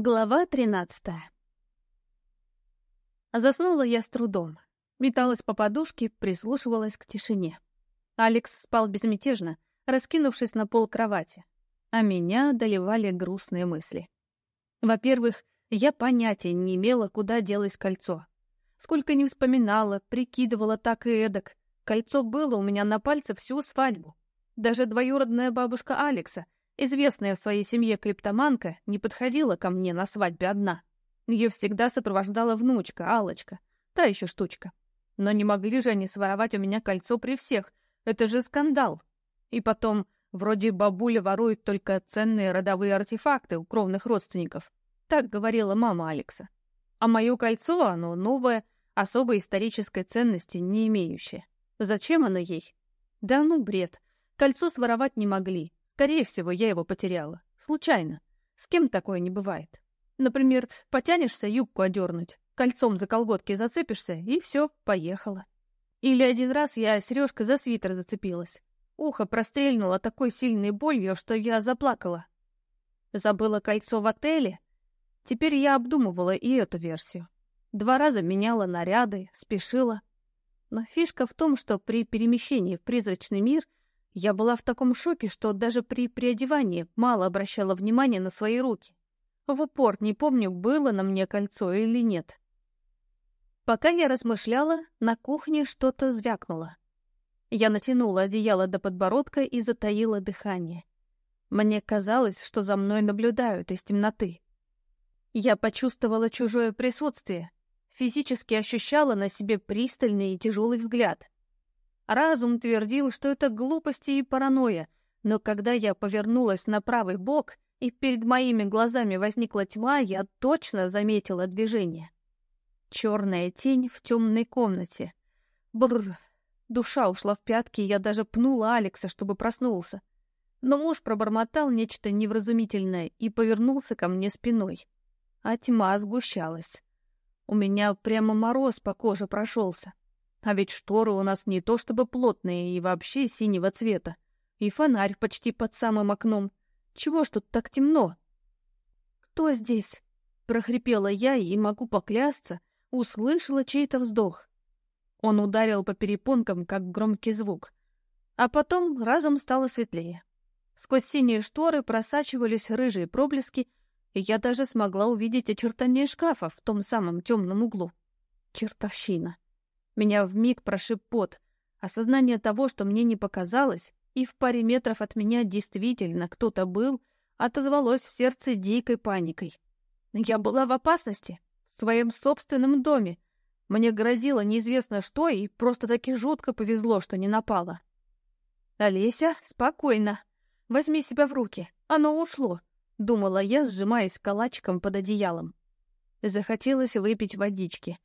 Глава тринадцатая Заснула я с трудом. Металась по подушке, прислушивалась к тишине. Алекс спал безмятежно, раскинувшись на пол кровати. А меня доливали грустные мысли. Во-первых, я понятия не имела, куда делось кольцо. Сколько не вспоминала, прикидывала так и эдак. Кольцо было у меня на пальце всю свадьбу. Даже двоюродная бабушка Алекса — Известная в своей семье клептоманка не подходила ко мне на свадьбе одна. Ее всегда сопровождала внучка, алочка та еще штучка. Но не могли же они своровать у меня кольцо при всех. Это же скандал. И потом, вроде бабуля ворует только ценные родовые артефакты у кровных родственников. Так говорила мама Алекса. А мое кольцо, оно новое, особой исторической ценности не имеющее. Зачем оно ей? Да ну бред. Кольцо своровать не могли. Скорее всего, я его потеряла. Случайно. С кем такое не бывает. Например, потянешься юбку одернуть, кольцом за колготки зацепишься, и все, поехала. Или один раз я сережкой за свитер зацепилась. Ухо прострельнуло такой сильной болью, что я заплакала. Забыла кольцо в отеле? Теперь я обдумывала и эту версию. Два раза меняла наряды, спешила. Но фишка в том, что при перемещении в призрачный мир — я была в таком шоке, что даже при приодевании мало обращала внимания на свои руки. В упор не помню, было на мне кольцо или нет. Пока я размышляла, на кухне что-то звякнуло. Я натянула одеяло до подбородка и затаила дыхание. Мне казалось, что за мной наблюдают из темноты. Я почувствовала чужое присутствие, физически ощущала на себе пристальный и тяжелый взгляд — Разум твердил, что это глупости и паранойя, но когда я повернулась на правый бок, и перед моими глазами возникла тьма, я точно заметила движение. Черная тень в темной комнате. Бррр. Душа ушла в пятки, я даже пнула Алекса, чтобы проснулся. Но муж пробормотал нечто невразумительное и повернулся ко мне спиной. А тьма сгущалась. У меня прямо мороз по коже прошелся. А ведь шторы у нас не то чтобы плотные и вообще синего цвета. И фонарь почти под самым окном. Чего ж тут так темно? «Кто здесь?» — прохрипела я и, могу поклясться, услышала чей-то вздох. Он ударил по перепонкам, как громкий звук. А потом разом стало светлее. Сквозь синие шторы просачивались рыжие проблески, и я даже смогла увидеть очертания шкафа в том самом темном углу. Чертовщина. Меня вмиг прошиб пот. Осознание того, что мне не показалось, и в паре метров от меня действительно кто-то был, отозвалось в сердце дикой паникой. Я была в опасности, в своем собственном доме. Мне грозило неизвестно что, и просто-таки жутко повезло, что не напало. «Олеся, спокойно. Возьми себя в руки. Оно ушло», — думала я, сжимаясь калачиком под одеялом. Захотелось выпить водички.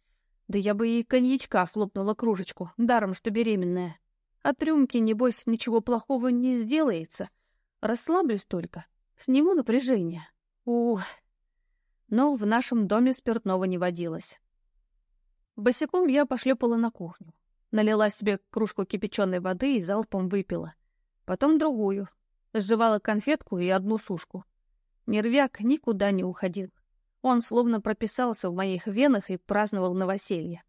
Да я бы и коньячка хлопнула кружечку, даром, что беременная. От рюмки, небось, ничего плохого не сделается. Расслаблюсь только, сниму напряжение. Ух. Но в нашем доме спиртного не водилось. Босиком я пошлепала на кухню. Налила себе кружку кипяченой воды и залпом выпила. Потом другую. Сживала конфетку и одну сушку. Нервяк никуда не уходил. Он словно прописался в моих венах и праздновал новоселье.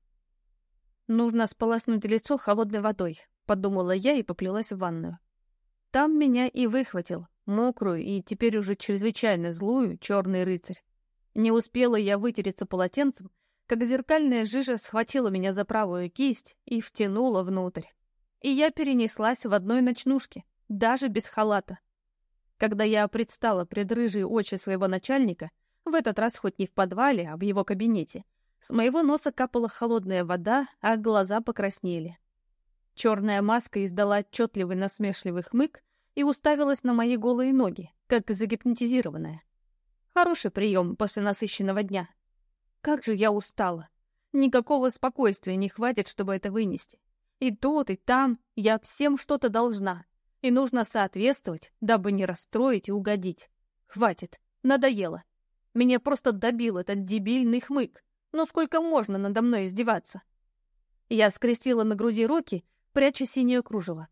«Нужно сполоснуть лицо холодной водой», — подумала я и поплелась в ванную. Там меня и выхватил, мокрую и теперь уже чрезвычайно злую, черный рыцарь. Не успела я вытереться полотенцем, как зеркальная жижа схватила меня за правую кисть и втянула внутрь. И я перенеслась в одной ночнушке, даже без халата. Когда я предстала пред рыжие очи своего начальника — в этот раз хоть не в подвале, а в его кабинете. С моего носа капала холодная вода, а глаза покраснели. Черная маска издала отчетливый насмешливый хмык и уставилась на мои голые ноги, как загипнотизированная. Хороший прием после насыщенного дня. Как же я устала. Никакого спокойствия не хватит, чтобы это вынести. И тут, и там я всем что-то должна. И нужно соответствовать, дабы не расстроить и угодить. Хватит, надоело. Меня просто добил этот дебильный хмык. Ну сколько можно надо мной издеваться? Я скрестила на груди руки, пряча синее кружево.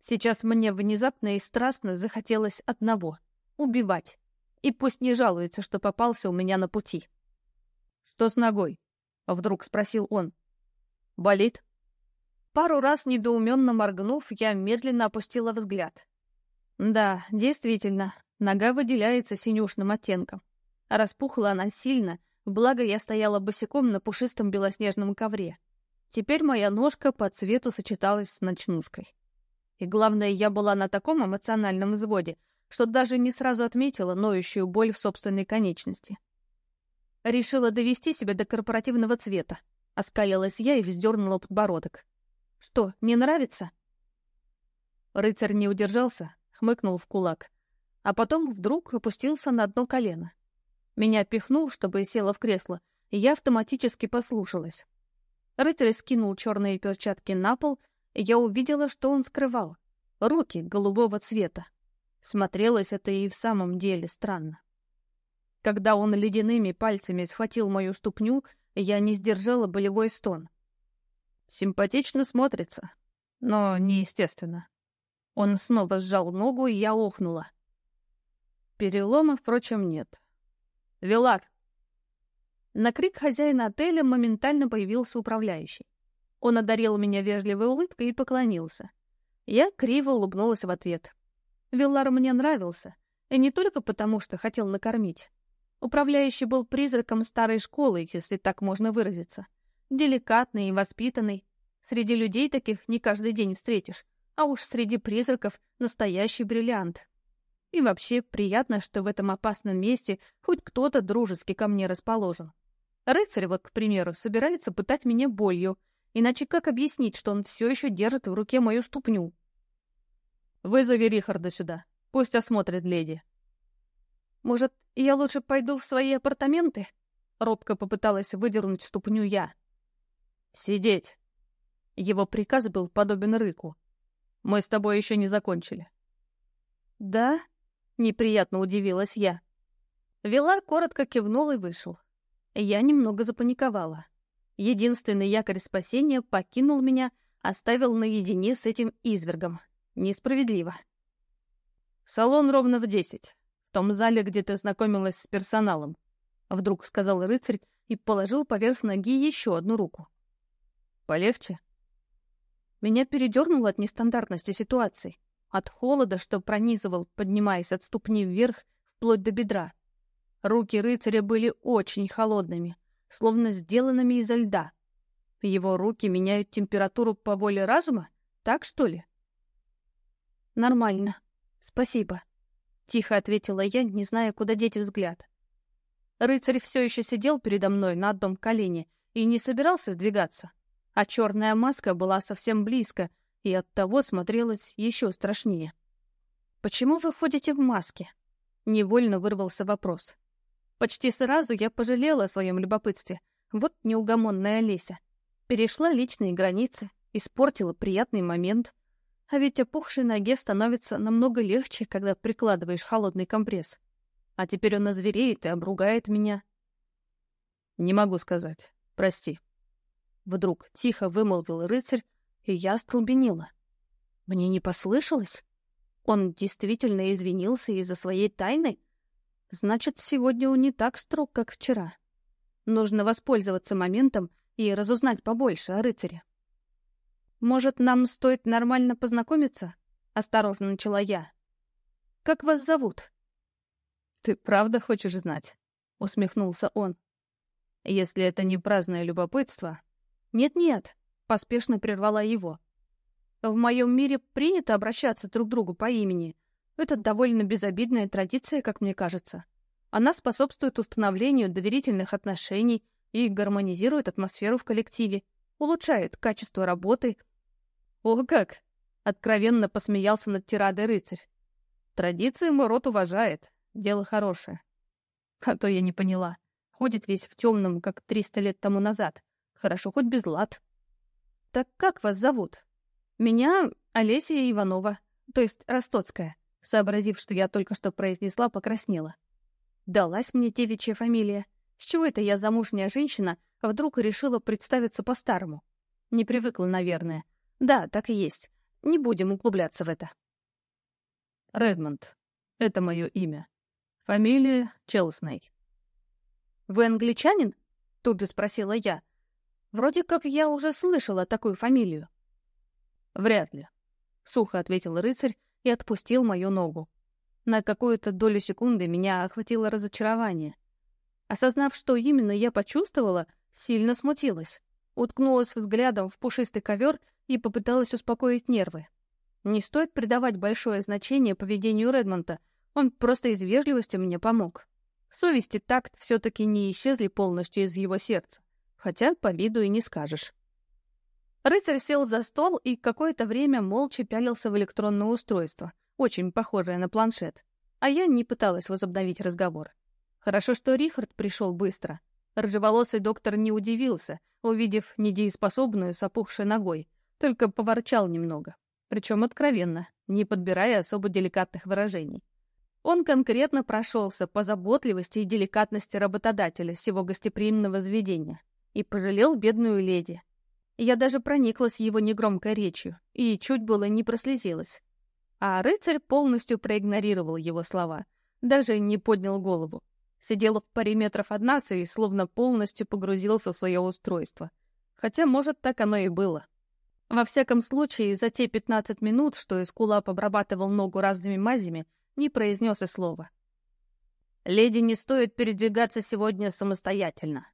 Сейчас мне внезапно и страстно захотелось одного — убивать. И пусть не жалуется, что попался у меня на пути. «Что с ногой?» — вдруг спросил он. «Болит?» Пару раз недоуменно моргнув, я медленно опустила взгляд. Да, действительно, нога выделяется синюшным оттенком. Распухла она сильно, благо я стояла босиком на пушистом белоснежном ковре. Теперь моя ножка по цвету сочеталась с ночнушкой. И главное, я была на таком эмоциональном взводе, что даже не сразу отметила ноющую боль в собственной конечности. Решила довести себя до корпоративного цвета. Оскалилась я и вздернула подбородок. Что, не нравится? Рыцарь не удержался, хмыкнул в кулак, а потом вдруг опустился на одно колено. Меня пихнул, чтобы села в кресло, и я автоматически послушалась. Рыцарь скинул черные перчатки на пол, и я увидела, что он скрывал. Руки голубого цвета. Смотрелось это и в самом деле странно. Когда он ледяными пальцами схватил мою ступню, я не сдержала болевой стон. Симпатично смотрится, но неестественно. Он снова сжал ногу, и я охнула. Перелома, впрочем, нет. «Вилар!» На крик хозяина отеля моментально появился управляющий. Он одарил меня вежливой улыбкой и поклонился. Я криво улыбнулась в ответ. Виллар мне нравился, и не только потому, что хотел накормить. Управляющий был призраком старой школы, если так можно выразиться. Деликатный и воспитанный. Среди людей таких не каждый день встретишь, а уж среди призраков настоящий бриллиант. И вообще приятно, что в этом опасном месте хоть кто-то дружески ко мне расположен. Рыцарь вот, к примеру, собирается пытать меня болью, иначе как объяснить, что он все еще держит в руке мою ступню? «Вызови Рихарда сюда, пусть осмотрит леди», «Может, я лучше пойду в свои апартаменты?» Робко попыталась выдернуть ступню я. «Сидеть!» Его приказ был подобен рыку. «Мы с тобой еще не закончили». «Да?» — неприятно удивилась я. Вилар коротко кивнул и вышел. Я немного запаниковала. Единственный якорь спасения покинул меня, оставил наедине с этим извергом. Несправедливо. «Салон ровно в десять в том зале, где ты знакомилась с персоналом», — вдруг сказал рыцарь и положил поверх ноги еще одну руку. «Полегче?» Меня передернуло от нестандартности ситуации, от холода, что пронизывал, поднимаясь от ступни вверх, вплоть до бедра. Руки рыцаря были очень холодными, словно сделанными изо льда. Его руки меняют температуру по воле разума? Так, что ли? Нормально. Спасибо. Тихо ответила я, не зная, куда деть взгляд. Рыцарь все еще сидел передо мной на одном колене и не собирался сдвигаться, а черная маска была совсем близко и оттого смотрелась еще страшнее. «Почему вы ходите в маске?» Невольно вырвался вопрос. Почти сразу я пожалела о своем любопытстве. Вот неугомонная Леся. Перешла личные границы, испортила приятный момент — а ведь опухшей ноге становится намного легче, когда прикладываешь холодный компресс. А теперь он озвереет и обругает меня. Не могу сказать. Прости. Вдруг тихо вымолвил рыцарь, и я остолбенела. Мне не послышалось? Он действительно извинился из-за своей тайны? Значит, сегодня он не так строг, как вчера. Нужно воспользоваться моментом и разузнать побольше о рыцаре. «Может, нам стоит нормально познакомиться?» — осторожно начала я. «Как вас зовут?» «Ты правда хочешь знать?» — усмехнулся он. «Если это не праздное любопытство...» «Нет-нет», — поспешно прервала его. «В моем мире принято обращаться друг к другу по имени. Это довольно безобидная традиция, как мне кажется. Она способствует установлению доверительных отношений и гармонизирует атмосферу в коллективе, улучшает качество работы — «О как!» — откровенно посмеялся над тирадой рыцарь. «Традиции мой род уважает. Дело хорошее». А то я не поняла. Ходит весь в темном, как триста лет тому назад. Хорошо хоть без лад. «Так как вас зовут?» «Меня Олеся Иванова, то есть Ростоцкая», сообразив, что я только что произнесла, покраснела. Далась мне девичья фамилия. С чего это я, замужняя женщина, вдруг решила представиться по-старому? Не привыкла, наверное. Да, так и есть. Не будем углубляться в это. Редмонд. Это мое имя. Фамилия Челсней. «Вы англичанин?» — тут же спросила я. «Вроде как я уже слышала такую фамилию». «Вряд ли», — сухо ответил рыцарь и отпустил мою ногу. На какую-то долю секунды меня охватило разочарование. Осознав, что именно я почувствовала, сильно смутилась. Уткнулась взглядом в пушистый ковер и попыталась успокоить нервы. Не стоит придавать большое значение поведению Редмонта — он просто из вежливости мне помог. Совесть и такт все-таки не исчезли полностью из его сердца, хотя по виду и не скажешь. Рыцарь сел за стол и какое-то время молча пялился в электронное устройство, очень похожее на планшет, а я не пыталась возобновить разговор. Хорошо, что Рихард пришел быстро. Рыжеволосый доктор не удивился, увидев недееспособную с опухшей ногой, только поворчал немного, причем откровенно, не подбирая особо деликатных выражений. Он конкретно прошелся по заботливости и деликатности работодателя всего гостеприимного заведения и пожалел бедную леди. Я даже прониклась его негромкой речью и чуть было не прослезилась. А рыцарь полностью проигнорировал его слова, даже не поднял голову. Сидел в паре метров от нас и словно полностью погрузился в свое устройство. Хотя, может, так оно и было. Во всяком случае, за те 15 минут, что Эскулап обрабатывал ногу разными мазями, не произнес и слова. «Леди не стоит передвигаться сегодня самостоятельно».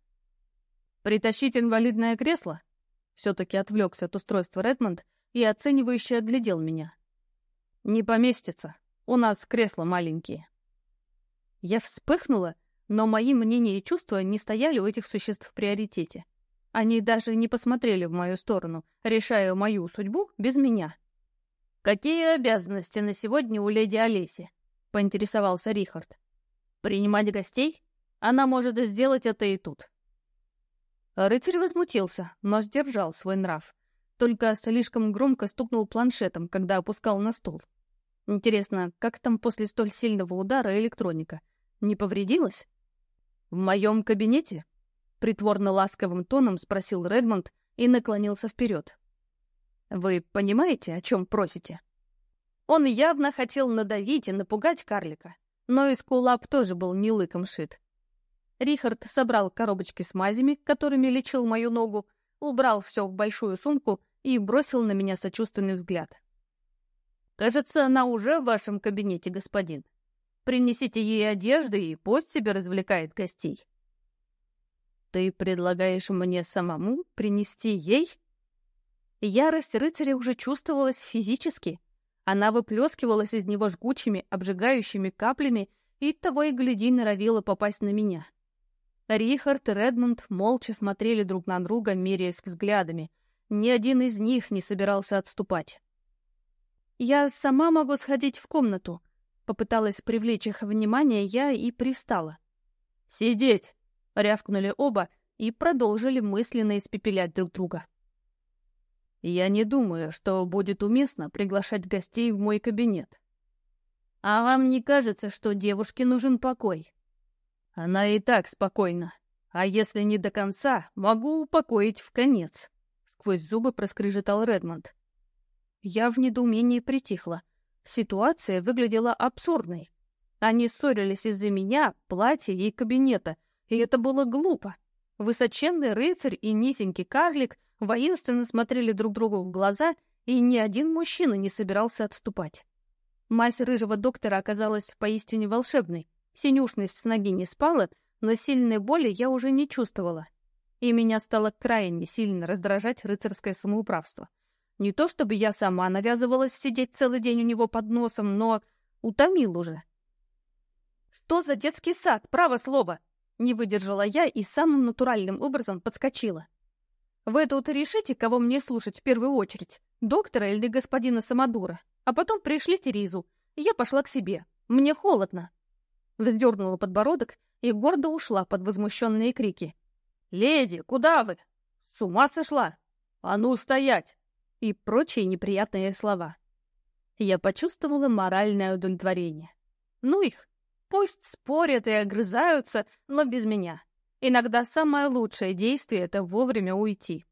«Притащить инвалидное кресло?» Все-таки отвлекся от устройства Редмонд и оценивающе оглядел меня. «Не поместится. У нас кресла маленькие». Я вспыхнула, но мои мнения и чувства не стояли у этих существ в приоритете. Они даже не посмотрели в мою сторону, решая мою судьбу без меня. «Какие обязанности на сегодня у леди Олеси?» — поинтересовался Рихард. «Принимать гостей? Она может сделать это и тут». Рыцарь возмутился, но сдержал свой нрав. Только слишком громко стукнул планшетом, когда опускал на стол. Интересно, как там после столь сильного удара электроника? Не повредилась? «В моем кабинете?» — притворно ласковым тоном спросил Редмонд и наклонился вперед. Вы понимаете, о чем просите? Он явно хотел надавить и напугать карлика, но Искулап тоже был не лыком шит. Рихард собрал коробочки с мазями, которыми лечил мою ногу, убрал все в большую сумку и бросил на меня сочувственный взгляд. «Кажется, она уже в вашем кабинете, господин. Принесите ей одежды, и пусть себе развлекает гостей». «Ты предлагаешь мне самому принести ей?» Ярость рыцаря уже чувствовалась физически. Она выплескивалась из него жгучими, обжигающими каплями и того и гляди норовила попасть на меня. Рихард и Редмонд молча смотрели друг на друга, меряясь взглядами. Ни один из них не собирался отступать. «Я сама могу сходить в комнату», — попыталась привлечь их внимание я и привстала. «Сидеть!» — рявкнули оба и продолжили мысленно испепелять друг друга. Я не думаю, что будет уместно приглашать гостей в мой кабинет. А вам не кажется, что девушке нужен покой? Она и так спокойна. А если не до конца, могу упокоить в конец. Сквозь зубы проскрежетал Редмонд. Я в недоумении притихла. Ситуация выглядела абсурдной. Они ссорились из-за меня, платья и кабинета, и это было глупо. Высоченный рыцарь и низенький карлик воинственно смотрели друг другу в глаза, и ни один мужчина не собирался отступать. Мазь рыжего доктора оказалась поистине волшебной. Синюшность с ноги не спала, но сильной боли я уже не чувствовала. И меня стало крайне сильно раздражать рыцарское самоуправство. Не то чтобы я сама навязывалась сидеть целый день у него под носом, но утомил уже. «Что за детский сад, право слово!» Не выдержала я и самым натуральным образом подскочила. Вы тут решите, кого мне слушать в первую очередь, доктора или господина Самодура, а потом пришлите Ризу. Я пошла к себе. Мне холодно. Вздернула подбородок и гордо ушла под возмущенные крики. «Леди, куда вы? С ума сошла? А ну, стоять!» и прочие неприятные слова. Я почувствовала моральное удовлетворение. Ну их, пусть спорят и огрызаются, но без меня. Иногда самое лучшее действие — это вовремя уйти.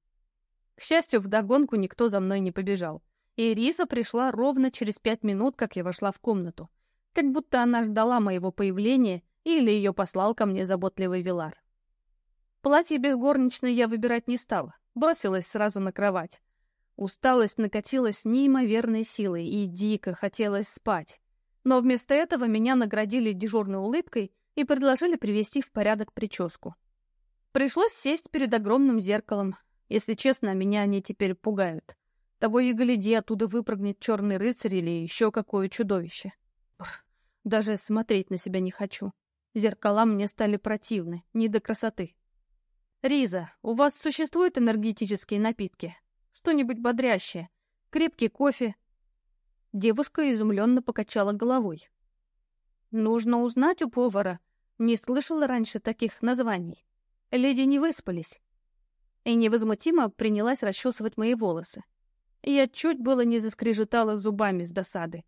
К счастью, вдогонку никто за мной не побежал. И Риса пришла ровно через пять минут, как я вошла в комнату. Как будто она ждала моего появления или ее послал ко мне заботливый Вилар. Платье без горничной я выбирать не стала, бросилась сразу на кровать. Усталость накатилась неимоверной силой, и дико хотелось спать. Но вместо этого меня наградили дежурной улыбкой и предложили привести в порядок прическу. Пришлось сесть перед огромным зеркалом. Если честно, меня они теперь пугают. Того и гляди, оттуда выпрыгнет черный рыцарь или еще какое чудовище. Даже смотреть на себя не хочу. Зеркала мне стали противны, не до красоты. «Риза, у вас существуют энергетические напитки? Что-нибудь бодрящее? Крепкий кофе?» Девушка изумленно покачала головой. «Нужно узнать у повара. Не слышала раньше таких названий. Леди не выспались». И невозмутимо принялась расчесывать мои волосы. Я чуть было не заскрежетала зубами с досады.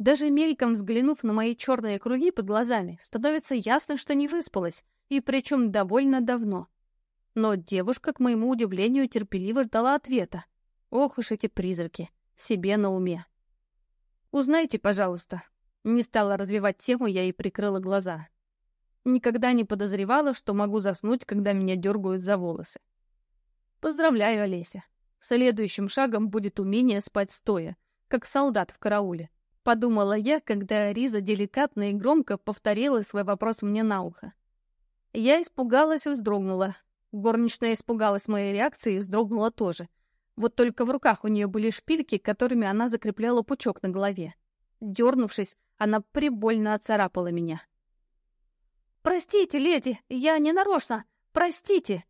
Даже мельком взглянув на мои черные круги под глазами, становится ясно, что не выспалась, и причем довольно давно. Но девушка, к моему удивлению, терпеливо ждала ответа. Ох уж эти призраки, себе на уме. «Узнайте, пожалуйста». Не стала развивать тему, я и прикрыла глаза. Никогда не подозревала, что могу заснуть, когда меня дергают за волосы. Поздравляю, Олеся. Следующим шагом будет умение спать стоя, как солдат в карауле. Подумала я, когда Риза деликатно и громко повторила свой вопрос мне на ухо. Я испугалась и вздрогнула. Горничная испугалась моей реакции и вздрогнула тоже. Вот только в руках у нее были шпильки, которыми она закрепляла пучок на голове. Дернувшись, она прибольно оцарапала меня. «Простите, леди, я не нарочно! Простите!»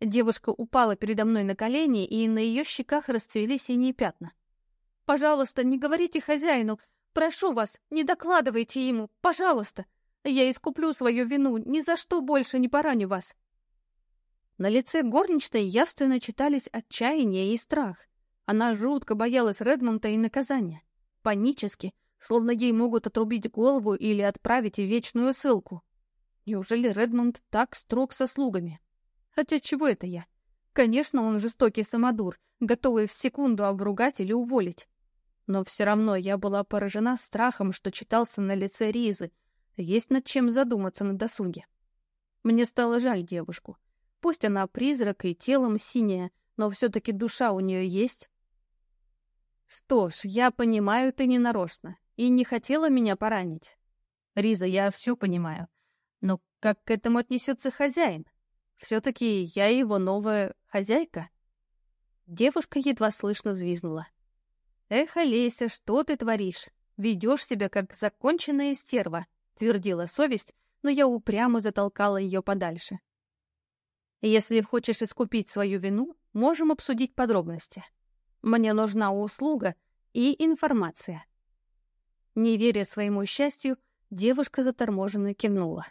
Девушка упала передо мной на колени, и на ее щеках расцвели синие пятна. Пожалуйста, не говорите хозяину. Прошу вас, не докладывайте ему. Пожалуйста. Я искуплю свою вину. Ни за что больше не пораню вас. На лице горничной явственно читались отчаяние и страх. Она жутко боялась Редмонта и наказания. Панически, словно ей могут отрубить голову или отправить в вечную ссылку. Неужели Редмонд так строг со слугами? Хотя чего это я? Конечно, он жестокий самодур, готовый в секунду обругать или уволить. Но все равно я была поражена страхом, что читался на лице Ризы. Есть над чем задуматься на досуге. Мне стало жаль девушку. Пусть она призрак и телом синяя, но все-таки душа у нее есть. Что ж, я понимаю, ты не нарочно и не хотела меня поранить. Риза, я все понимаю. Но как к этому отнесется хозяин? Все-таки я его новая хозяйка. Девушка едва слышно взвизгнула. «Эх, Олеся, что ты творишь? Ведешь себя, как законченная стерва», — твердила совесть, но я упрямо затолкала ее подальше. «Если хочешь искупить свою вину, можем обсудить подробности. Мне нужна услуга и информация». Не веря своему счастью, девушка заторможенно кивнула.